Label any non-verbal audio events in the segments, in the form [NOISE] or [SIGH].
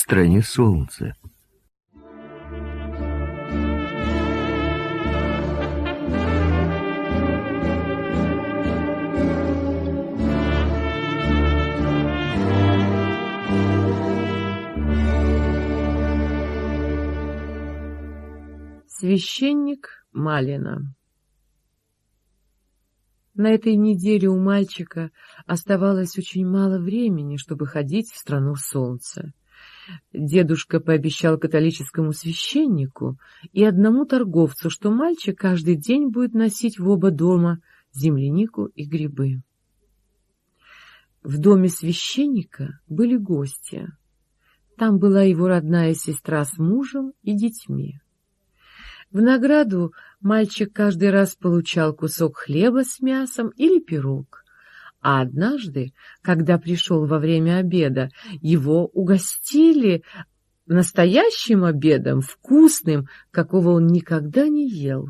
стране солнца. Священник Малина На этой неделе у мальчика оставалось очень мало времени, чтобы ходить в страну солнца. Дедушка пообещал католическому священнику и одному торговцу, что мальчик каждый день будет носить в оба дома землянику и грибы. В доме священника были гости. Там была его родная сестра с мужем и детьми. В награду мальчик каждый раз получал кусок хлеба с мясом или пирог. А однажды, когда пришел во время обеда, его угостили настоящим обедом, вкусным, какого он никогда не ел.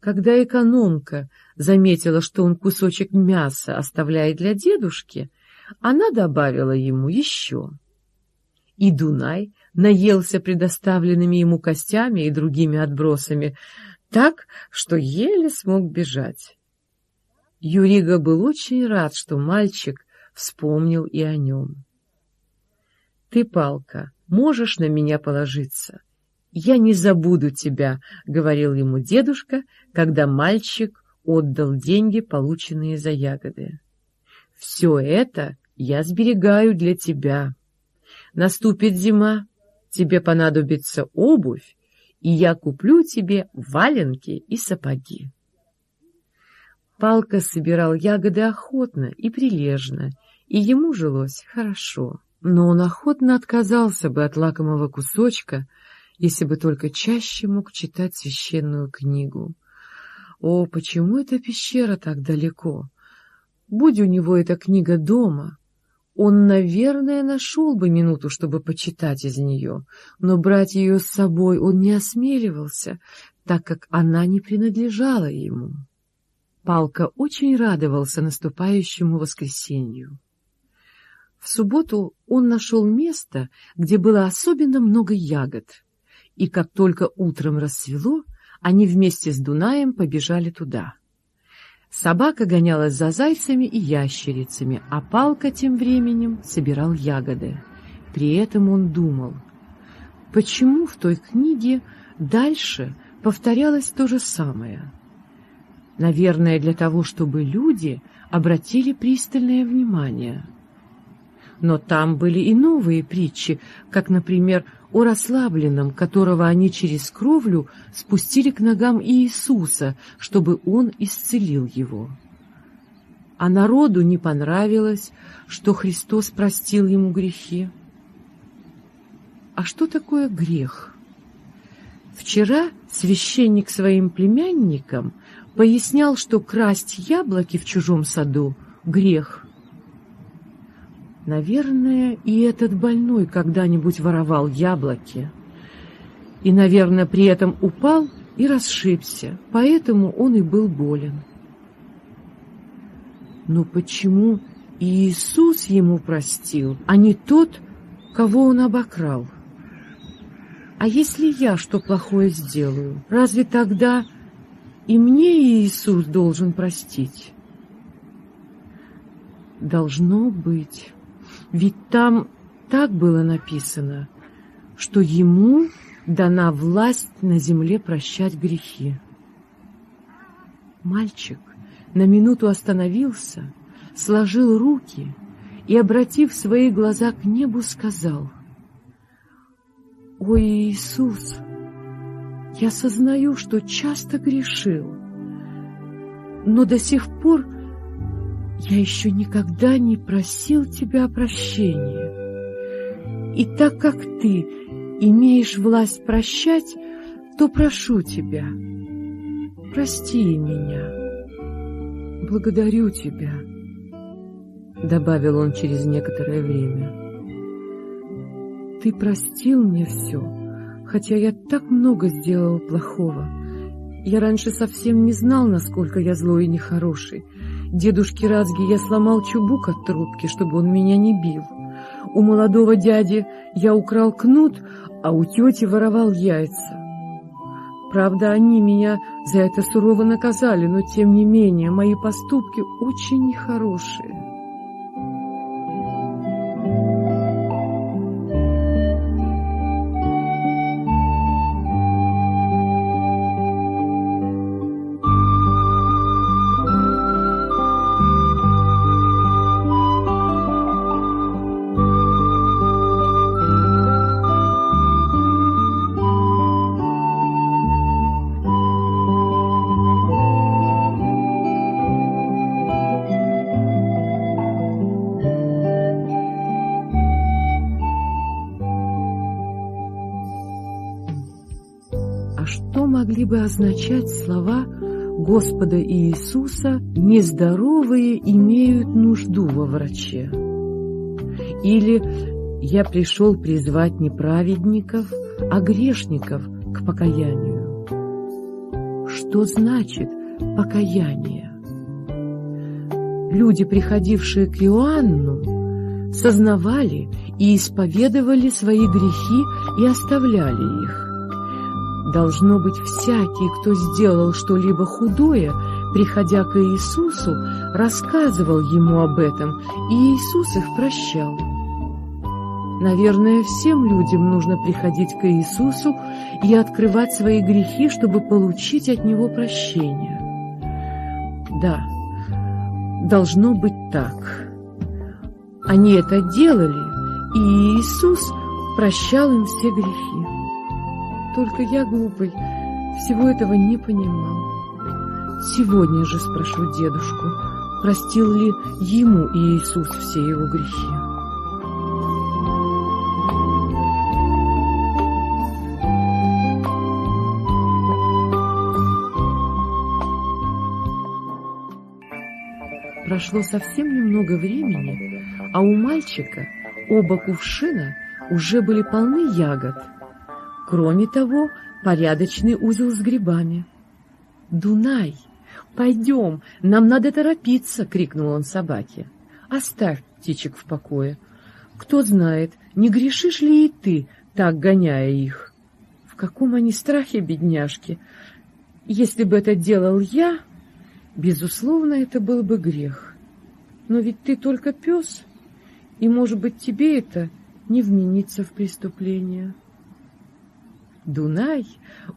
Когда экономка заметила, что он кусочек мяса оставляет для дедушки, она добавила ему еще. И Дунай наелся предоставленными ему костями и другими отбросами, так, что еле смог бежать. Юрига был очень рад, что мальчик вспомнил и о нем. — Ты, Палка, можешь на меня положиться? Я не забуду тебя, — говорил ему дедушка, когда мальчик отдал деньги, полученные за ягоды. — Все это я сберегаю для тебя. Наступит зима, тебе понадобится обувь, и я куплю тебе валенки и сапоги. Палка собирал ягоды охотно и прилежно, и ему жилось хорошо. Но он охотно отказался бы от лакомого кусочка, если бы только чаще мог читать священную книгу. О, почему эта пещера так далеко? Будь у него эта книга дома, он, наверное, нашел бы минуту, чтобы почитать из нее, но брать ее с собой он не осмеливался, так как она не принадлежала ему. Палка очень радовался наступающему воскресенью. В субботу он нашел место, где было особенно много ягод, и как только утром рассвело, они вместе с Дунаем побежали туда. Собака гонялась за зайцами и ящерицами, а Палка тем временем собирал ягоды. При этом он думал, почему в той книге дальше повторялось то же самое? Наверное, для того, чтобы люди обратили пристальное внимание. Но там были и новые притчи, как, например, о расслабленном, которого они через кровлю спустили к ногам Иисуса, чтобы он исцелил его. А народу не понравилось, что Христос простил ему грехи. А что такое грех? Вчера священник своим племянникам пояснял, что красть яблоки в чужом саду — грех — Наверное, и этот больной когда-нибудь воровал яблоки. И, наверное, при этом упал и расшибся, поэтому он и был болен. Но почему Иисус ему простил, а не тот, кого он обокрал? А если я что плохое сделаю, разве тогда и мне Иисус должен простить? Должно быть... Ведь там так было написано, что ему дана власть на земле прощать грехи. Мальчик на минуту остановился, сложил руки и, обратив свои глаза к небу, сказал, «Ой, Иисус, я сознаю, что часто грешил, но до сих пор я еще никогда не просил тебя о прощении. И так как ты имеешь власть прощать, то прошу тебя, прости меня. Благодарю тебя, — добавил он через некоторое время. Ты простил мне все, хотя я так много сделал плохого. Я раньше совсем не знал, насколько я злой и нехороший. Дедушке Разги я сломал чубук от трубки, чтобы он меня не бил. у молодого дяди я украл кнут, а у тети воровал яйца. Правда, они меня за это сурово наказали, но тем не менее мои поступки очень нехорошие. Могли бы означать слова Господа Иисуса «нездоровые имеют нужду во враче» или «я пришел призвать не праведников, а грешников к покаянию». Что значит покаяние? Люди, приходившие к Иоанну, сознавали и исповедовали свои грехи и оставляли их. Должно быть, всякий, кто сделал что-либо худое, приходя к Иисусу, рассказывал ему об этом, и Иисус их прощал. Наверное, всем людям нужно приходить к Иисусу и открывать свои грехи, чтобы получить от Него прощение. Да, должно быть так. Они это делали, и Иисус прощал им все грехи. Только я, глупый, всего этого не понимал. Сегодня же спрошу дедушку, простил ли ему Иисус все его грехи. Прошло совсем немного времени, а у мальчика оба кувшина уже были полны ягод — Кроме того, порядочный узел с грибами. «Дунай, пойдем, нам надо торопиться!» — крикнул он собаке. «Оставь птичек в покое. Кто знает, не грешишь ли и ты, так гоняя их? В каком они страхе, бедняжки! Если бы это делал я, безусловно, это был бы грех. Но ведь ты только пес, и, может быть, тебе это не вменится в преступление». Дунай,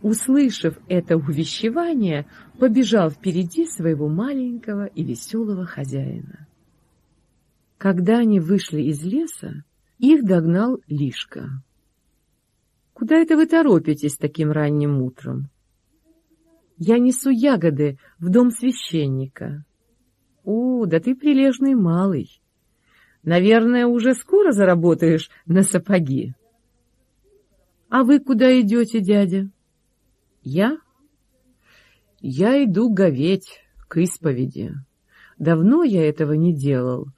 услышав это увещевание, побежал впереди своего маленького и веселого хозяина. Когда они вышли из леса, их догнал Лишка. — Куда это вы торопитесь таким ранним утром? — Я несу ягоды в дом священника. — О, да ты прилежный малый. Наверное, уже скоро заработаешь на сапоги. А вы куда идете, дядя? Я? Я иду говеть к исповеди. Давно я этого не делал,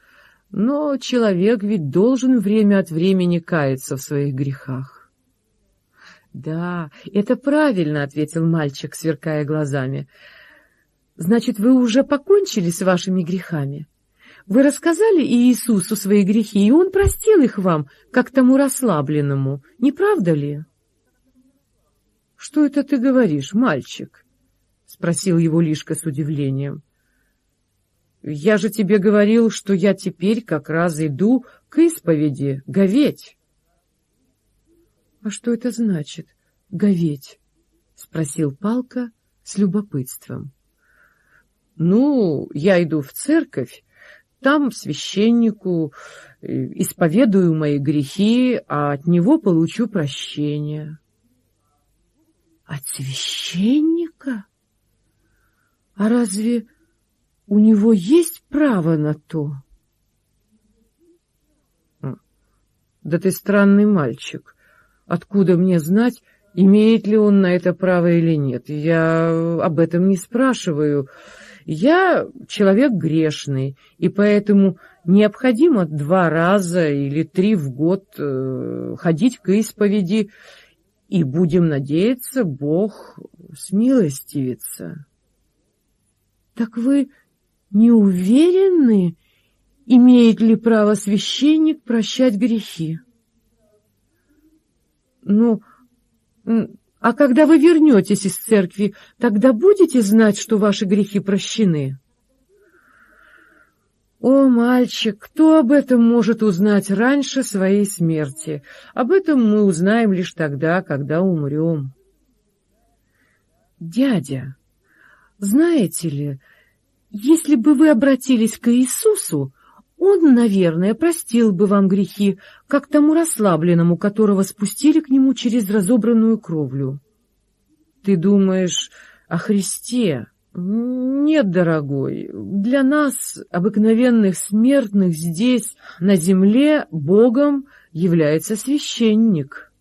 но человек ведь должен время от времени каяться в своих грехах. Да, это правильно, ответил мальчик, сверкая глазами. Значит, вы уже покончили с вашими грехами? Вы рассказали Иисусу свои грехи, и Он простил их вам, как тому расслабленному, не правда ли? — Что это ты говоришь, мальчик? — спросил его Лишка с удивлением. — Я же тебе говорил, что я теперь как раз иду к исповеди, говеть. — А что это значит, говеть? — спросил Палка с любопытством. — Ну, я иду в церковь, там священнику э, исповедую мои грехи, а от него получу прощение. От священника? А разве у него есть право на то? Да ты странный мальчик. Откуда мне знать, имеет ли он на это право или нет? Я об этом не спрашиваю. Я человек грешный, и поэтому необходимо два раза или три в год э, ходить к исповеди, и будем надеяться, Бог смилостивится. — Так вы не уверены Имеет ли право священник прощать грехи? Ну, а когда вы вернетесь из церкви, тогда будете знать, что ваши грехи прощены? О, мальчик, кто об этом может узнать раньше своей смерти? Об этом мы узнаем лишь тогда, когда умрем. Дядя, знаете ли, если бы вы обратились к Иисусу, он, наверное, простил бы вам грехи, как тому расслабленному, которого спустили к нему через разобранную кровлю. Ты думаешь о Христе? Нет, дорогой, для нас, обыкновенных смертных, здесь, на земле, Богом является священник.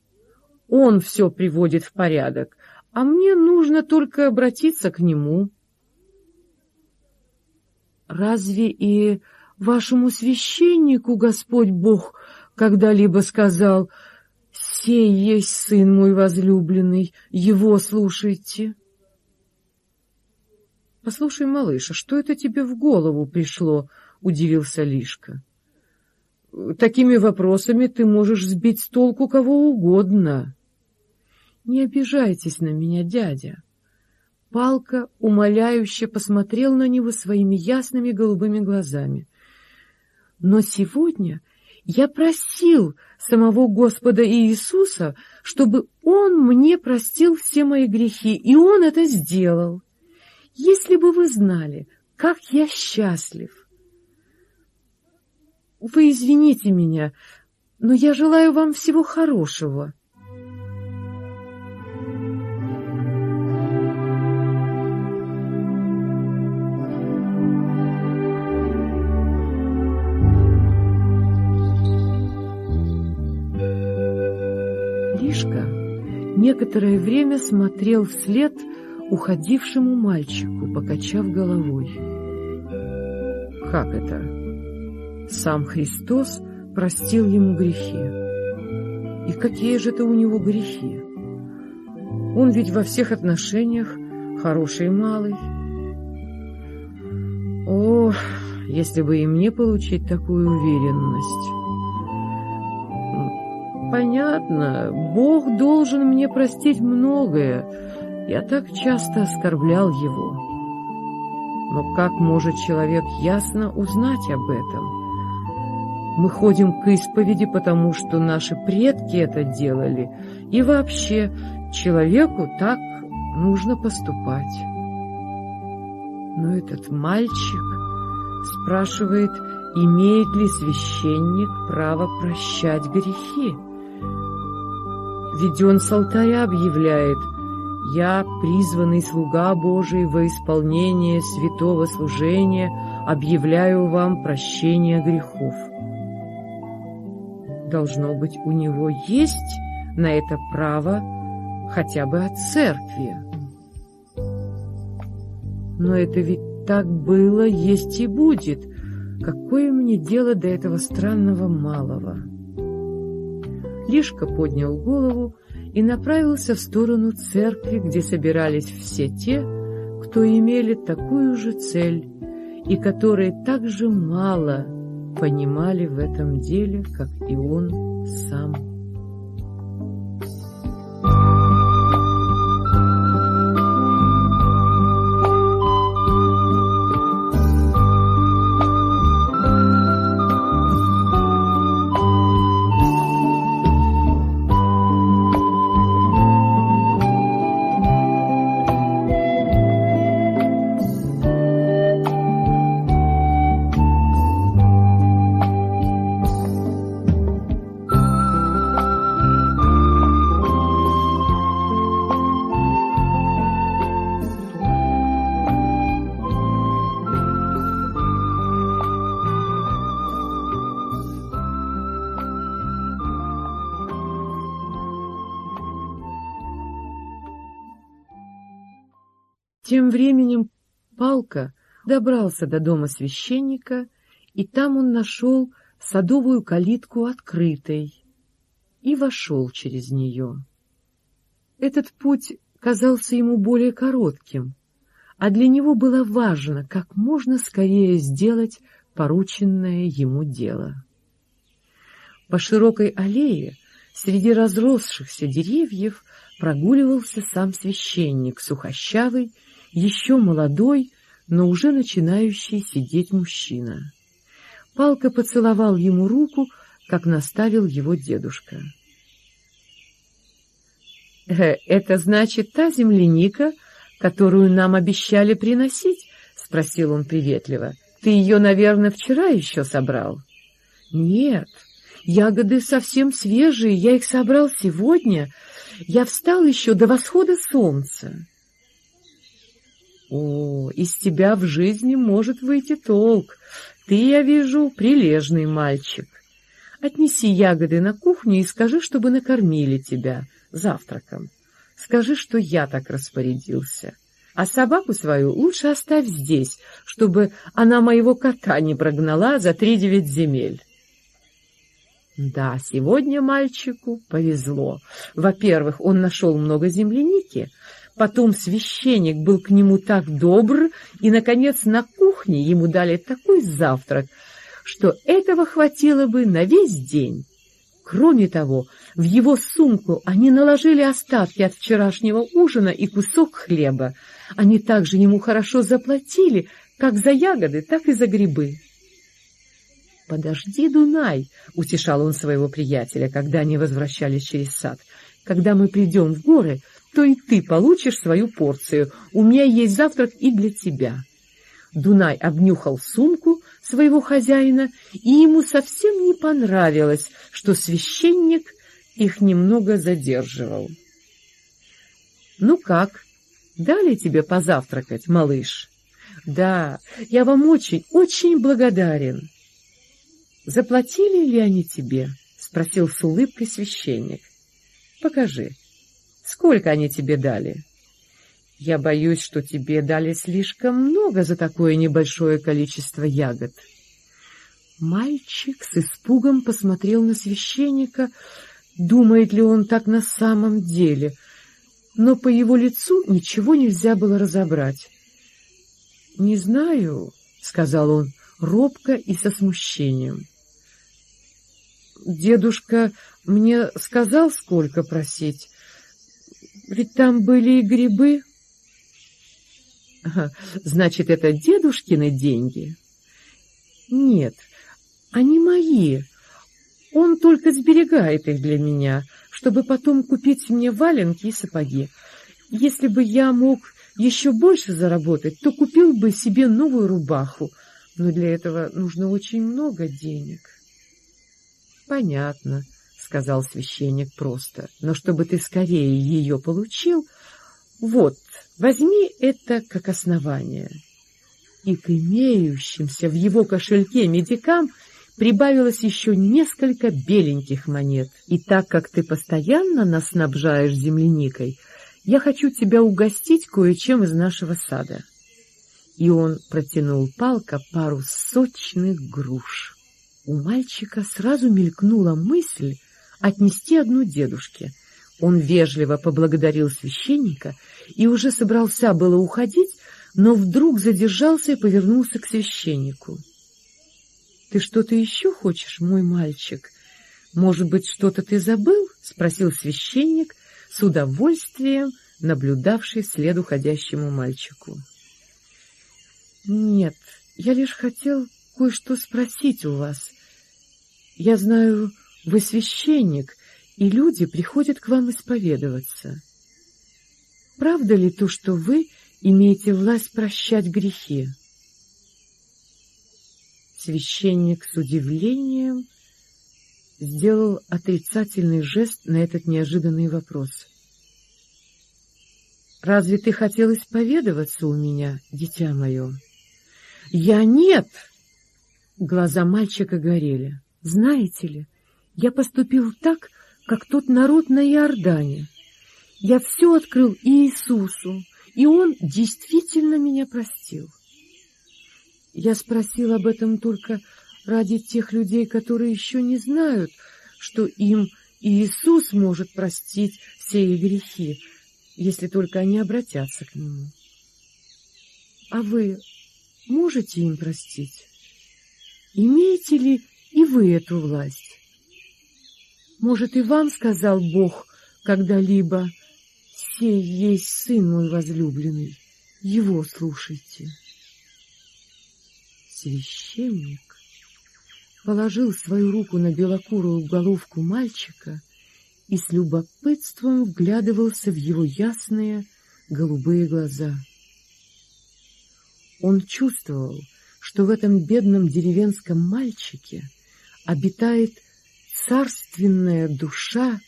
Он все приводит в порядок, а мне нужно только обратиться к нему. Разве и вашему священнику Господь Бог когда-либо сказал, «Сей есть сын мой возлюбленный, его слушайте». «Послушай, малыш, а что это тебе в голову пришло?» — удивился Лишка. «Такими вопросами ты можешь сбить с толку кого угодно». «Не обижайтесь на меня, дядя». Палка умоляюще посмотрел на него своими ясными голубыми глазами. Но сегодня я просил самого Господа Иисуса, чтобы Он мне простил все мои грехи, и Он это сделал. Если бы вы знали, как я счастлив! Вы извините меня, но я желаю вам всего хорошего. Некоторое время смотрел вслед уходившему мальчику, покачав головой. Как это? Сам Христос простил ему грехи. И какие же это у него грехи? Он ведь во всех отношениях хороший малый. О, если бы и мне получить такую уверенность! Понятно. Бог должен мне простить многое. Я так часто оскорблял его. Но как может человек ясно узнать об этом? Мы ходим к исповеди, потому что наши предки это делали. И вообще, человеку так нужно поступать. Но этот мальчик спрашивает, имеет ли священник право прощать грехи. Ведь он с алтаря объявляет «Я, призванный слуга Божий во исполнение святого служения, объявляю вам прощение грехов». Должно быть, у него есть на это право хотя бы от церкви. Но это ведь так было, есть и будет. Какое мне дело до этого странного малого?» Лишка поднял голову и направился в сторону церкви, где собирались все те, кто имели такую же цель и которые так же мало понимали в этом деле, как и он сам. Тем временем Палка добрался до дома священника, и там он нашел садовую калитку открытой и вошел через нее. Этот путь казался ему более коротким, а для него было важно как можно скорее сделать порученное ему дело. По широкой аллее среди разросшихся деревьев прогуливался сам священник, сухощавый, еще молодой, но уже начинающий сидеть мужчина. Палка поцеловал ему руку, как наставил его дедушка. «Э, — Это значит та земляника, которую нам обещали приносить? — спросил он приветливо. — Ты ее, наверное, вчера еще собрал? — Нет, ягоды совсем свежие, я их собрал сегодня. Я встал еще до восхода солнца. — О, из тебя в жизни может выйти толк. Ты, я вижу, прилежный мальчик. Отнеси ягоды на кухню и скажи, чтобы накормили тебя завтраком. Скажи, что я так распорядился. А собаку свою лучше оставь здесь, чтобы она моего кота не прогнала за три девять земель. Да, сегодня мальчику повезло. Во-первых, он нашел много земляники, потом священник был к нему так добр, и, наконец, на кухне ему дали такой завтрак, что этого хватило бы на весь день. Кроме того, в его сумку они наложили остатки от вчерашнего ужина и кусок хлеба. Они также ему хорошо заплатили, как за ягоды, так и за грибы. «Подожди, Дунай!» — утешал он своего приятеля, когда они возвращались через сад. «Когда мы придем в горы, то и ты получишь свою порцию. У меня есть завтрак и для тебя». Дунай обнюхал сумку своего хозяина, и ему совсем не понравилось, что священник их немного задерживал. — Ну как, дали тебе позавтракать, малыш? — Да, я вам очень, очень благодарен. — Заплатили ли они тебе? — спросил с улыбкой священник. — Покажи, сколько они тебе дали? — Я боюсь, что тебе дали слишком много за такое небольшое количество ягод. Мальчик с испугом посмотрел на священника, думает ли он так на самом деле, но по его лицу ничего нельзя было разобрать. — Не знаю, — сказал он робко и со смущением. Дедушка мне сказал, сколько просить. Ведь там были и грибы. Значит, это дедушкины деньги? Нет, они мои. Он только сберегает их для меня, чтобы потом купить мне валенки и сапоги. Если бы я мог еще больше заработать, то купил бы себе новую рубаху, но для этого нужно очень много денег. — Понятно, — сказал священник просто, — но чтобы ты скорее ее получил, вот, возьми это как основание. И к имеющимся в его кошельке медикам прибавилось еще несколько беленьких монет. И так как ты постоянно нас снабжаешь земляникой, я хочу тебя угостить кое-чем из нашего сада. И он протянул палка пару сочных груш. У мальчика сразу мелькнула мысль отнести одну дедушке. Он вежливо поблагодарил священника и уже собрался было уходить, но вдруг задержался и повернулся к священнику. — Ты что-то еще хочешь, мой мальчик? Может быть, что-то ты забыл? — спросил священник с удовольствием, наблюдавший след уходящему мальчику. — Нет, я лишь хотел кое-что спросить у вас. Я знаю, вы священник, и люди приходят к вам исповедоваться. Правда ли то, что вы имеете власть прощать грехи? Священник с удивлением сделал отрицательный жест на этот неожиданный вопрос. «Разве ты хотел исповедоваться у меня, дитя мое?» «Я нет!» Глаза мальчика горели. Знаете ли, я поступил так, как тот народ на Иордане. Я все открыл Иисусу, и Он действительно меня простил. Я спросил об этом только ради тех людей, которые еще не знают, что им Иисус может простить все их грехи, если только они обратятся к Нему. А вы можете им простить? имеете ли и вы эту власть? Может, и вам сказал Бог когда-либо, «Сей есть сын мой возлюбленный, его слушайте». Священник положил свою руку на белокурую головку мальчика и с любопытством вглядывался в его ясные голубые глаза. Он чувствовал, что в этом бедном деревенском мальчике обитает царственная душа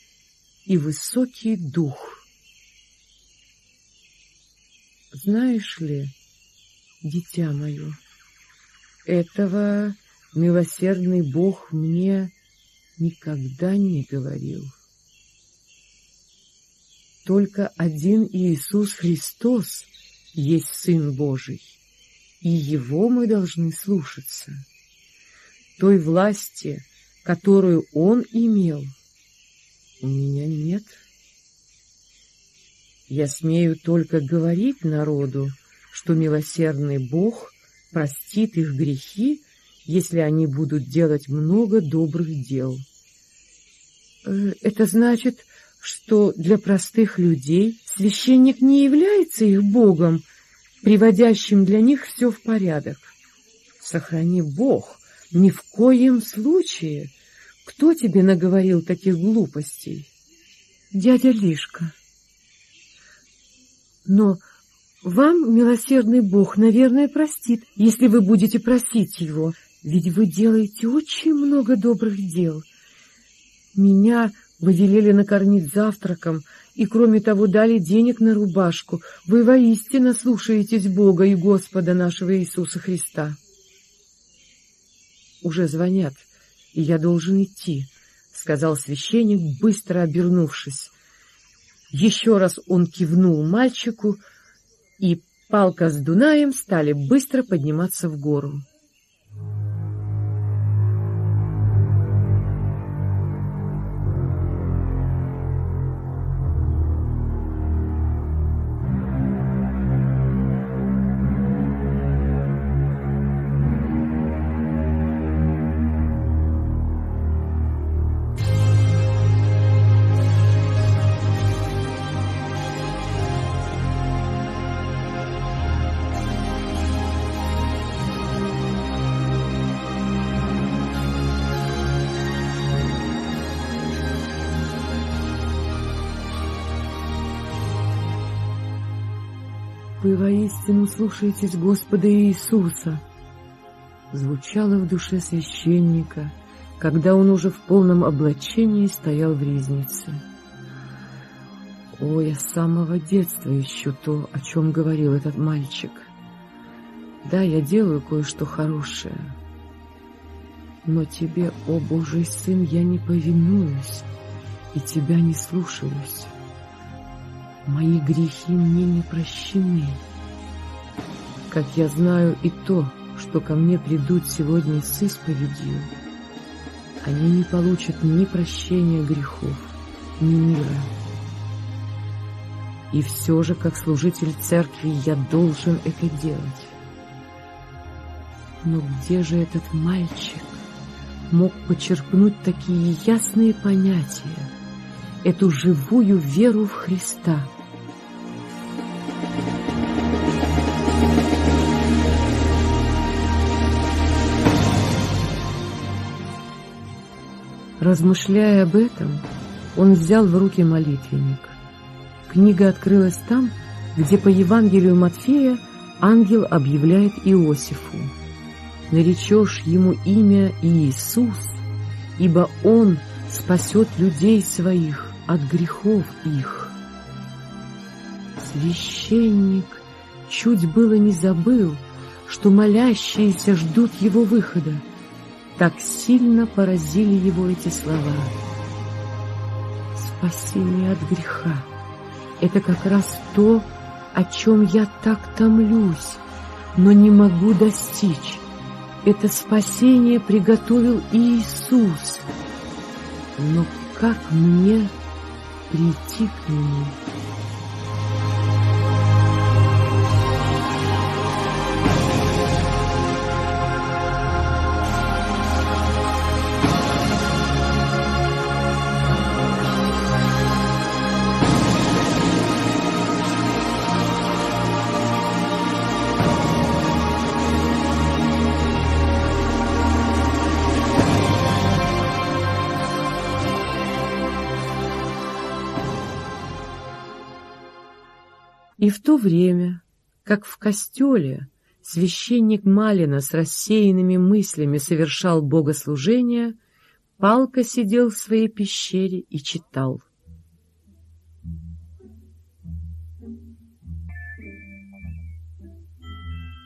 и высокий дух. Знаешь ли, дитя мое, этого милосердный Бог мне никогда не говорил. Только один Иисус Христос есть Сын Божий, и Его мы должны слушаться. Той власти, которую Он имел, у меня нет. Я смею только говорить народу, что милосердный Бог простит их грехи, если они будут делать много добрых дел. Э, это значит, что для простых людей священник не является их Богом, приводящим для них все в порядок. Сохрани Бог, ни в коем случае. Кто тебе наговорил таких глупостей? Дядя Лишка. Но вам, милосердный Бог, наверное, простит, если вы будете просить его, ведь вы делаете очень много добрых дел. Меня вы велели накормить завтраком, и, кроме того, дали денег на рубашку. Вы воистину слушаетесь Бога и Господа нашего Иисуса Христа. Уже звонят, и я должен идти, — сказал священник, быстро обернувшись. Еще раз он кивнул мальчику, и палка с Дунаем стали быстро подниматься в гору. Воистину слушаетесь Господа Иисуса, звучало в душе священника, когда он уже в полном облачении стоял в ризнице. О, я с самого детства ищу то, о чем говорил этот мальчик. Да, я делаю кое-что хорошее, но тебе, о Божий Сын, я не повинуюсь и тебя не слушаюсь. Мои грехи мне не прощены. Как я знаю и то, что ко мне придут сегодня с исповедью, они не получат ни прощения грехов, ни мира. И все же, как служитель церкви, я должен это делать. Но где же этот мальчик мог почерпнуть такие ясные понятия, эту живую веру в Христа? Размышляя об этом, он взял в руки молитвенник. Книга открылась там, где по Евангелию Матфея ангел объявляет Иосифу «Наречешь ему имя Иисус, ибо он спасет людей своих от грехов их». Священник чуть было не забыл, что молящиеся ждут его выхода, так сильно поразили его эти слова. Спасение от греха — это как раз то, о чем я так томлюсь, но не могу достичь. Это спасение приготовил Иисус. Но как мне прийти к Нему? И в то время, как в костеле священник Малина с рассеянными мыслями совершал богослужение, Палка сидел в своей пещере и читал.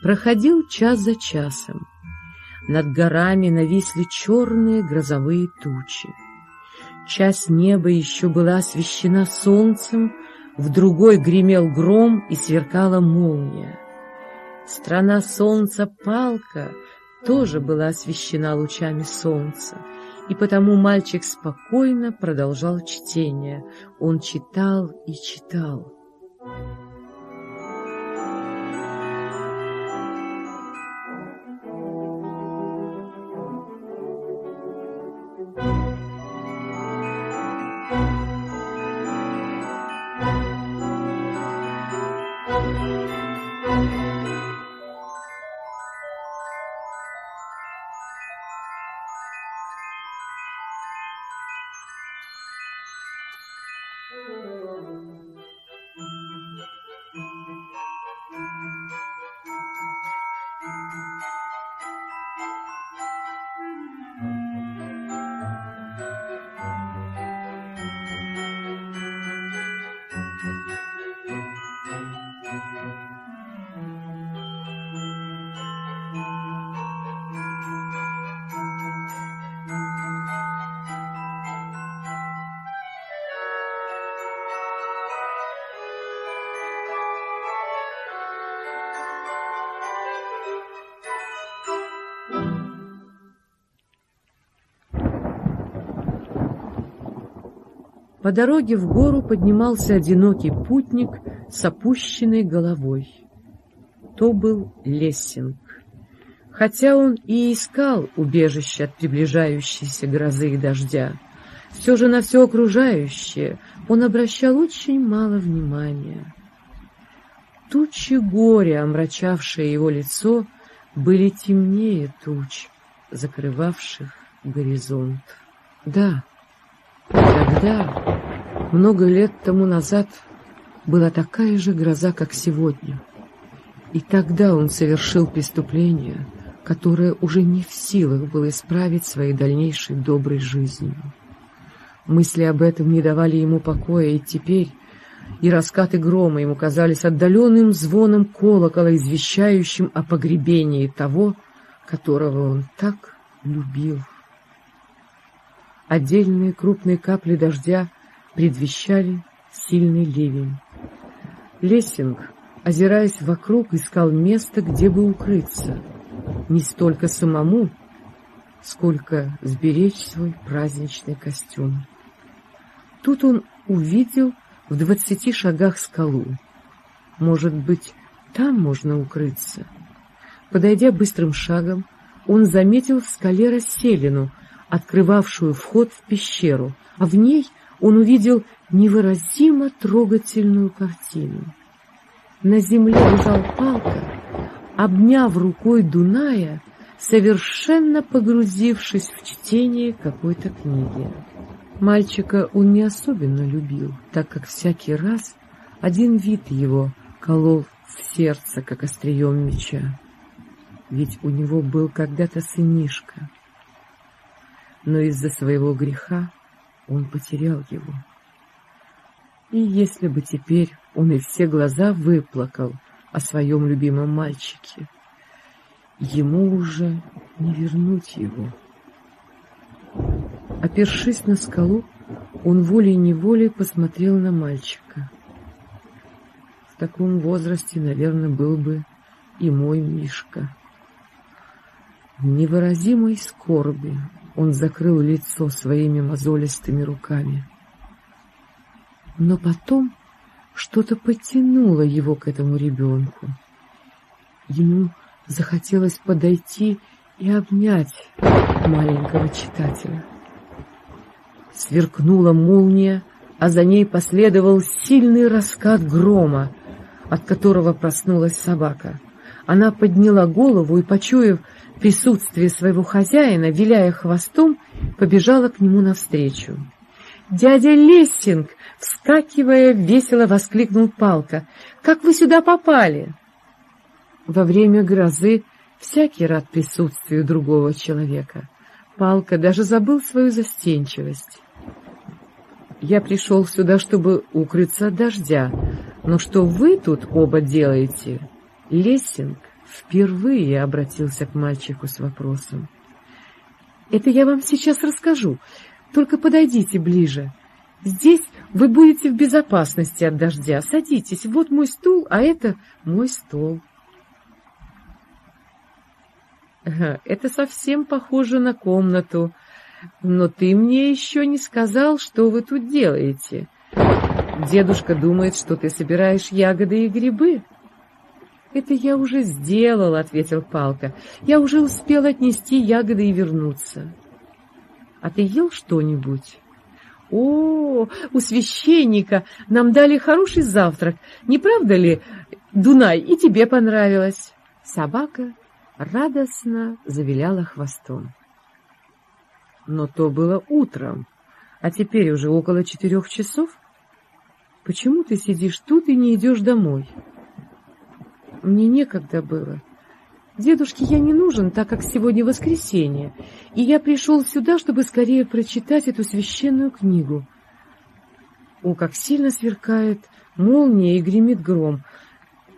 Проходил час за часом. Над горами нависли черные грозовые тучи. Часть неба еще была освещена солнцем, в другой гремел гром и сверкала молния. Страна солнца Палка тоже была освещена лучами солнца, и потому мальчик спокойно продолжал чтение. Он читал и читал. По дороге в гору поднимался одинокий путник с опущенной головой. То был Лессинг. Хотя он и искал убежище от приближающейся грозы и дождя, все же на все окружающее он обращал очень мало внимания. Тучи горя, омрачавшие его лицо, были темнее туч, закрывавших горизонт. Да, тогда много лет тому назад была такая же гроза, как сегодня. И тогда он совершил преступление, которое уже не в силах было исправить своей дальнейшей доброй жизнью. Мысли об этом не давали ему покоя, и теперь и раскаты грома ему казались отдаленным звоном колокола, извещающим о погребении того, которого он так любил. Отдельные крупные капли дождя — предвещали сильный ливень. Лессинг, озираясь вокруг, искал место, где бы укрыться, не столько самому, сколько сберечь свой праздничный костюм. Тут он увидел в двадцати шагах скалу. Может быть, там можно укрыться. Подойдя быстрым шагом, он заметил в скале расселину, открывавшую вход в пещеру, а в ней — он увидел невыразимо трогательную картину. На земле лежал палка, обняв рукой Дуная, совершенно погрузившись в чтение какой-то книги. Мальчика он не особенно любил, так как всякий раз один вид его колол в сердце, как острием меча. Ведь у него был когда-то сынишка. Но из-за своего греха он потерял его. И если бы теперь он и все глаза выплакал о своем любимом мальчике, ему уже не вернуть его. Опершись на скалу, он волей-неволей посмотрел на мальчика. В таком возрасте, наверное, был бы и мой Мишка. В невыразимой скорби он закрыл лицо своими мозолистыми руками. Но потом что-то потянуло его к этому ребенку. Ему захотелось подойти и обнять маленького читателя. Сверкнула молния, а за ней последовал сильный раскат грома, от которого проснулась собака. Она подняла голову и, почуяв присутствие своего хозяина, виляя хвостом, побежала к нему навстречу. «Дядя Лессинг!» — вскакивая, весело воскликнул Палка. «Как вы сюда попали?» Во время грозы всякий рад присутствию другого человека. Палка даже забыл свою застенчивость. «Я пришел сюда, чтобы укрыться от дождя, но что вы тут оба делаете?» Лессинг впервые обратился к мальчику с вопросом. «Это я вам сейчас расскажу. Только подойдите ближе. Здесь вы будете в безопасности от дождя. Садитесь. Вот мой стул, а это мой стол. [LAUGHS] Это совсем похоже на комнату. Но ты мне еще не сказал, что вы тут делаете. Дедушка думает, что ты собираешь ягоды и грибы. Это я уже сделал, ответил Палка. Я уже успел отнести ягоды и вернуться. А ты ел что-нибудь? О, у священника нам дали хороший завтрак. Не правда ли, Дунай, и тебе понравилось? Собака радостно завиляла хвостом. Но то было утром, а теперь уже около четырех часов. Почему ты сидишь тут и не идешь домой? Мне некогда было. Дедушке я не нужен, так как сегодня воскресенье, и я пришел сюда, чтобы скорее прочитать эту священную книгу. О, как сильно сверкает молния и гремит гром!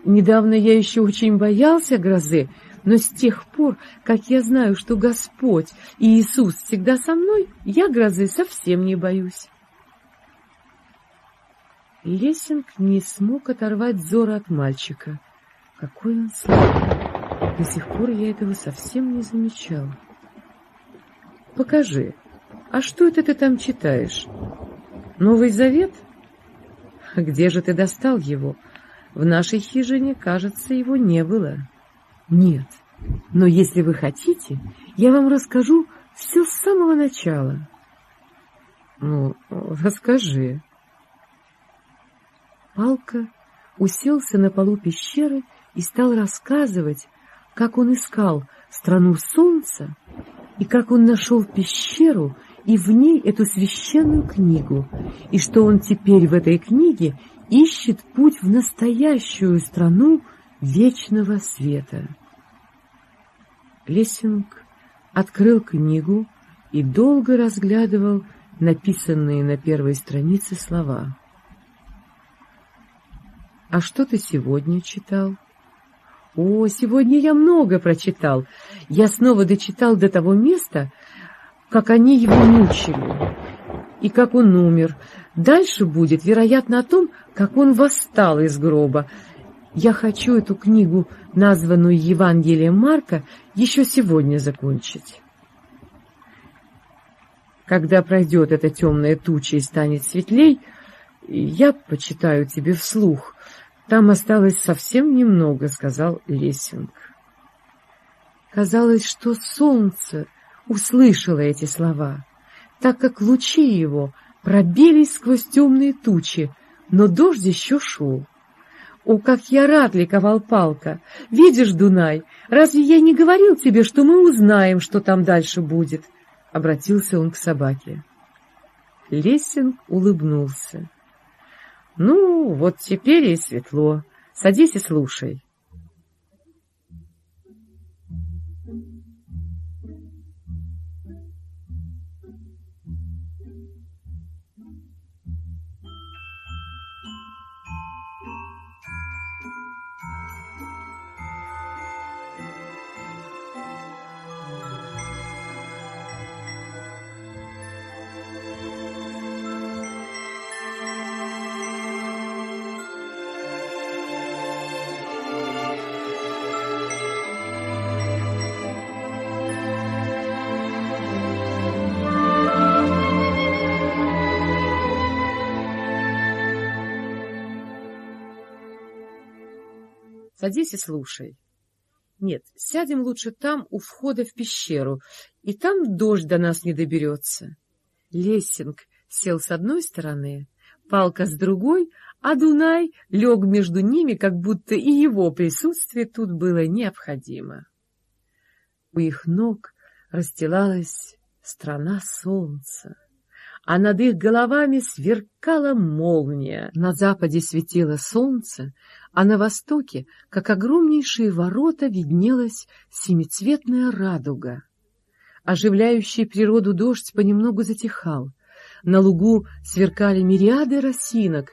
Недавно я еще очень боялся грозы, но с тех пор, как я знаю, что Господь и Иисус всегда со мной, я грозы совсем не боюсь. Лесинг не смог оторвать взора от мальчика. Какой он славный! До сих пор я этого совсем не замечал. Покажи, а что это ты там читаешь? Новый Завет? Где же ты достал его? В нашей хижине, кажется, его не было. Нет, но если вы хотите, я вам расскажу все с самого начала. Ну, расскажи. Палка уселся на полу пещеры и стал рассказывать, как он искал страну солнца, и как он нашел пещеру и в ней эту священную книгу, и что он теперь в этой книге ищет путь в настоящую страну вечного света. Лессинг открыл книгу и долго разглядывал написанные на первой странице слова. «А что ты сегодня читал?» О, сегодня я много прочитал. Я снова дочитал до того места, как они его мучили, и как он умер. Дальше будет, вероятно, о том, как он восстал из гроба. Я хочу эту книгу, названную Евангелием Марка, еще сегодня закончить. Когда пройдет эта темная туча и станет светлей, я почитаю тебе вслух — там осталось совсем немного, — сказал Лессинг. Казалось, что солнце услышало эти слова, так как лучи его пробились сквозь темные тучи, но дождь еще шел. О, как я рад, — ликовал Палка! Видишь, Дунай, разве я не говорил тебе, что мы узнаем, что там дальше будет? Обратился он к собаке. Лессинг улыбнулся. Ну, вот теперь и светло. Садись и слушай. Садись и слушай. Нет, сядем лучше там, у входа в пещеру, и там дождь до нас не доберется. Лессинг сел с одной стороны, палка с другой, а Дунай лег между ними, как будто и его присутствие тут было необходимо. У их ног расстилалась страна солнца, а над их головами сверкала молния. На западе светило солнце, а на востоке, как огромнейшие ворота, виднелась семицветная радуга. Оживляющий природу дождь понемногу затихал. На лугу сверкали мириады росинок,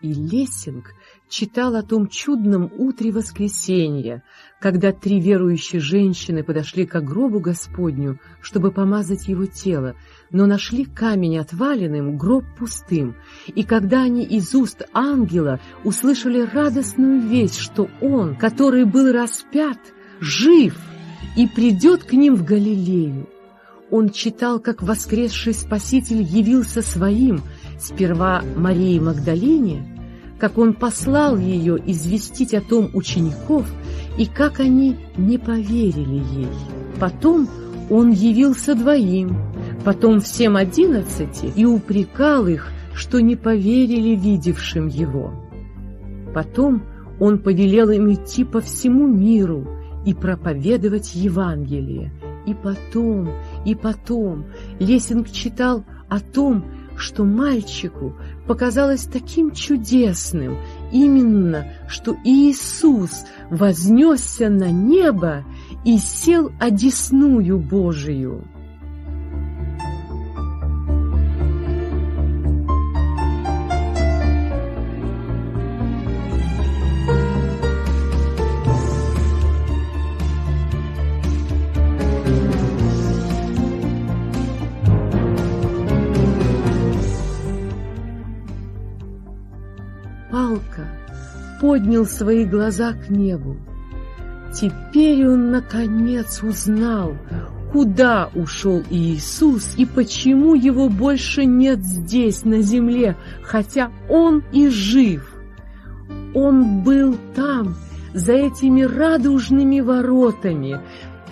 и Лессинг читал о том чудном утре воскресенья, когда три верующие женщины подошли к гробу Господню, чтобы помазать его тело, но нашли камень отваленным, гроб пустым, и когда они из уст ангела услышали радостную весть, что он, который был распят, жив и придет к ним в Галилею. Он читал, как воскресший Спаситель явился своим, сперва Марии Магдалине, как он послал ее известить о том учеников и как они не поверили ей. Потом он явился двоим, потом всем одиннадцати и упрекал их, что не поверили видевшим его. Потом он повелел им идти по всему миру и проповедовать Евангелие. И потом, и потом Лесинг читал о том, что мальчику показалось таким чудесным именно, что Иисус вознесся на небо и сел одесную Божию. Поднял свои глаза к небу. Теперь он, наконец, узнал, куда ушел Иисус и почему его больше нет здесь, на земле, хотя он и жив. Он был там, за этими радужными воротами.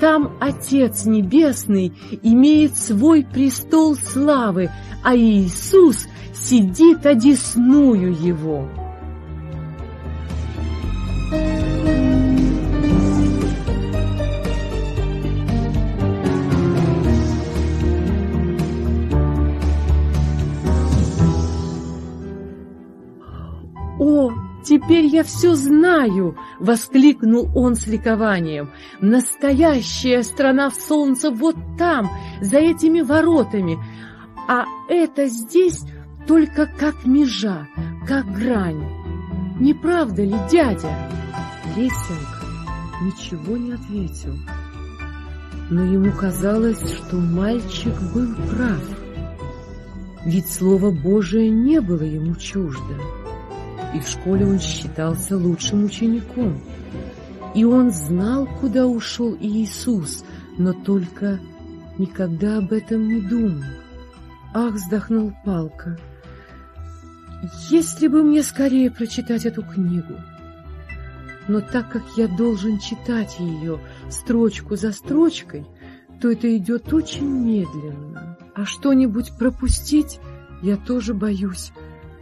Там Отец Небесный имеет свой престол славы, а Иисус сидит одесную его. Теперь я все знаю!» — воскликнул он с ликованием. «Настоящая страна в солнце вот там, за этими воротами, а это здесь только как межа, как грань. Не правда ли, дядя?» Лесинг ничего не ответил, но ему казалось, что мальчик был прав, ведь Слово Божие не было ему чуждо и в школе он считался лучшим учеником. И он знал, куда ушел Иисус, но только никогда об этом не думал. Ах, вздохнул Палка, если бы мне скорее прочитать эту книгу. Но так как я должен читать ее строчку за строчкой, то это идет очень медленно. А что-нибудь пропустить я тоже боюсь,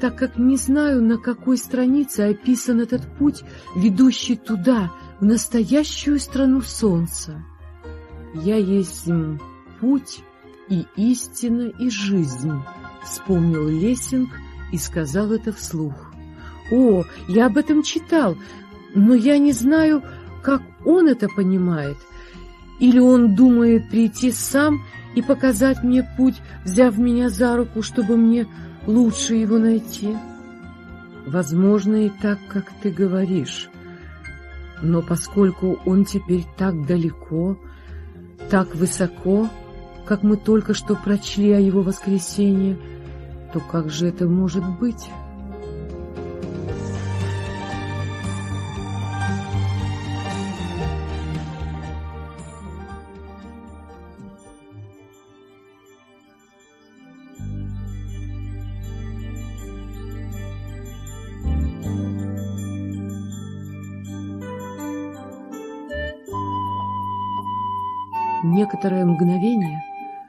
так как не знаю, на какой странице описан этот путь, ведущий туда, в настоящую страну солнца. Я есть путь и истина и жизнь, вспомнил Лессинг и сказал это вслух. О, я об этом читал, но я не знаю, как он это понимает. Или он думает прийти сам и показать мне путь, взяв меня за руку, чтобы мне лучше его найти. Возможно, и так, как ты говоришь. Но поскольку он теперь так далеко, так высоко, как мы только что прочли о его воскресении, то как же это может быть?» Некоторое мгновение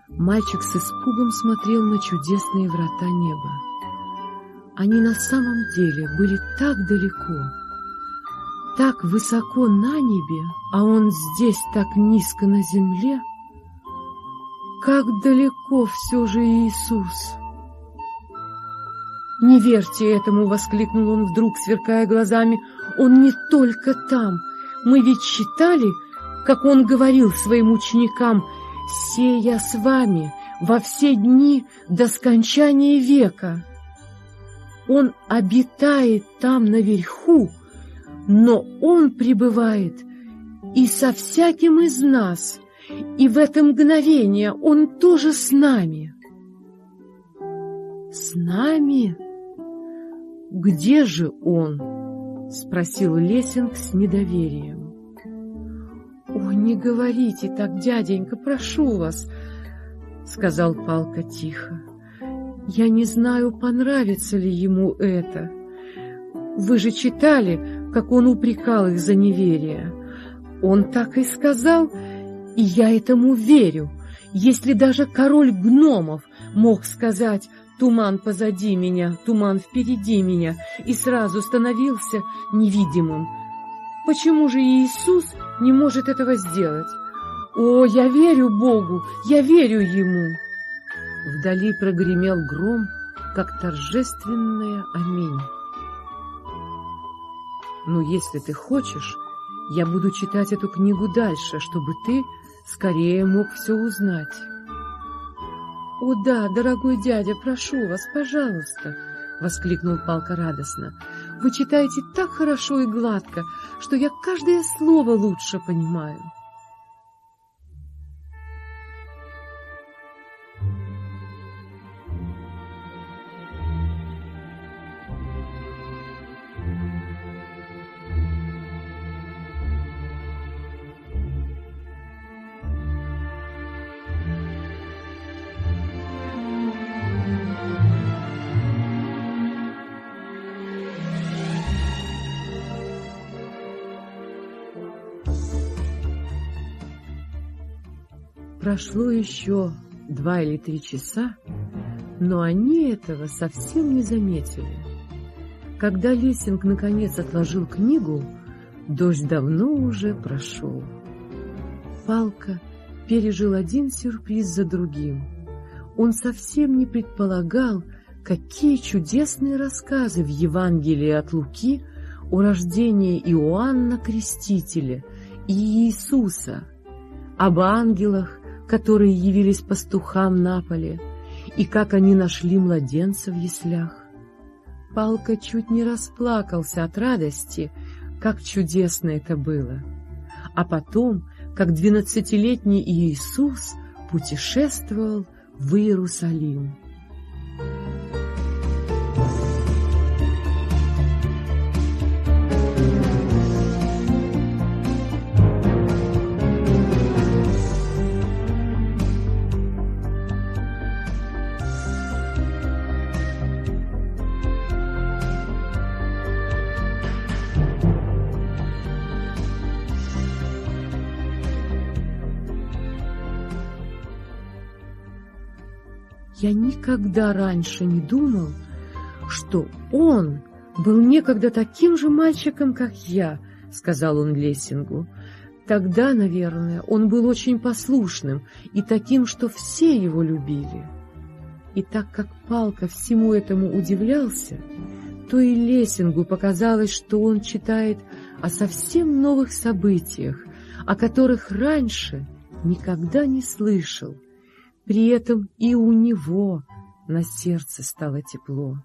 мальчик с испугом смотрел на чудесные врата неба. Они на самом деле были так далеко, так высоко на небе, а он здесь так низко на земле. Как далеко все же Иисус! «Не верьте этому!» — воскликнул он вдруг, сверкая глазами. «Он не только там. Мы ведь читали, как он говорил своим ученикам, «Се я с вами во все дни до скончания века». Он обитает там наверху, но он пребывает и со всяким из нас, и в это мгновение он тоже с нами. С нами? Где же он? Спросил Лесинг с недоверием. Не говорите так, дяденька, прошу вас, сказал Палка тихо. Я не знаю, понравится ли ему это. Вы же читали, как он упрекал их за неверие. Он так и сказал, и я этому верю. Если даже король гномов мог сказать «туман позади меня, туман впереди меня» и сразу становился невидимым, почему же Иисус не может этого сделать? О, я верю Богу, я верю Ему. Вдали прогремел гром, как торжественное «Аминь». «Ну, если ты хочешь, я буду читать эту книгу дальше, чтобы ты скорее мог все узнать». «О да, дорогой дядя, прошу вас, пожалуйста!» — воскликнул Палка радостно. «Вы читаете так хорошо и гладко, что я каждое слово лучше понимаю». Прошло еще два или три часа, но они этого совсем не заметили. Когда Лесинг наконец отложил книгу, дождь давно уже прошел. Палка пережил один сюрприз за другим. Он совсем не предполагал, какие чудесные рассказы в Евангелии от Луки о рождении Иоанна Крестителя и Иисуса, об ангелах, которые явились пастухам на поле, и как они нашли младенца в яслях. Палка чуть не расплакался от радости, как чудесно это было. А потом, как двенадцатилетний Иисус путешествовал в Иерусалим. Я никогда раньше не думал, что он был некогда таким же мальчиком, как я, — сказал он Лессингу. Тогда, наверное, он был очень послушным и таким, что все его любили. И так как Палка всему этому удивлялся, то и Лессингу показалось, что он читает о совсем новых событиях, о которых раньше никогда не слышал — при этом и у него на сердце стало тепло.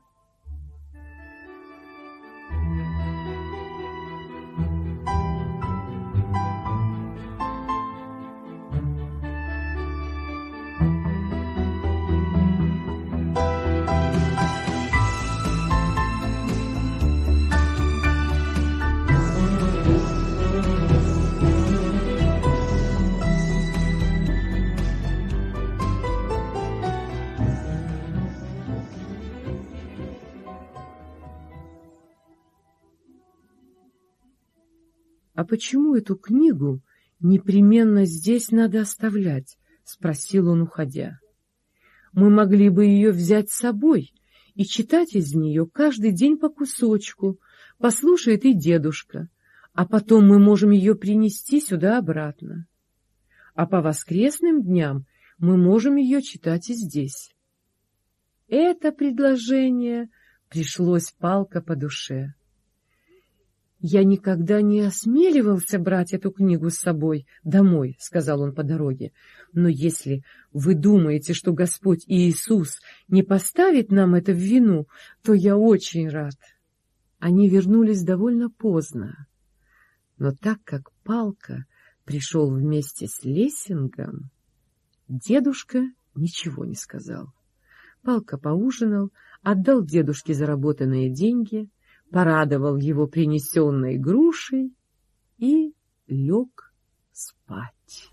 «А почему эту книгу непременно здесь надо оставлять?» — спросил он, уходя. «Мы могли бы ее взять с собой и читать из нее каждый день по кусочку, послушает и дедушка, а потом мы можем ее принести сюда обратно. А по воскресным дням мы можем ее читать и здесь». Это предложение пришлось палка по душе. «Я никогда не осмеливался брать эту книгу с собой домой», — сказал он по дороге. «Но если вы думаете, что Господь Иисус не поставит нам это в вину, то я очень рад». Они вернулись довольно поздно. Но так как Палка пришел вместе с Лессингом, дедушка ничего не сказал. Палка поужинал, отдал дедушке заработанные деньги — порадовал его принесенной грушей и лег спать.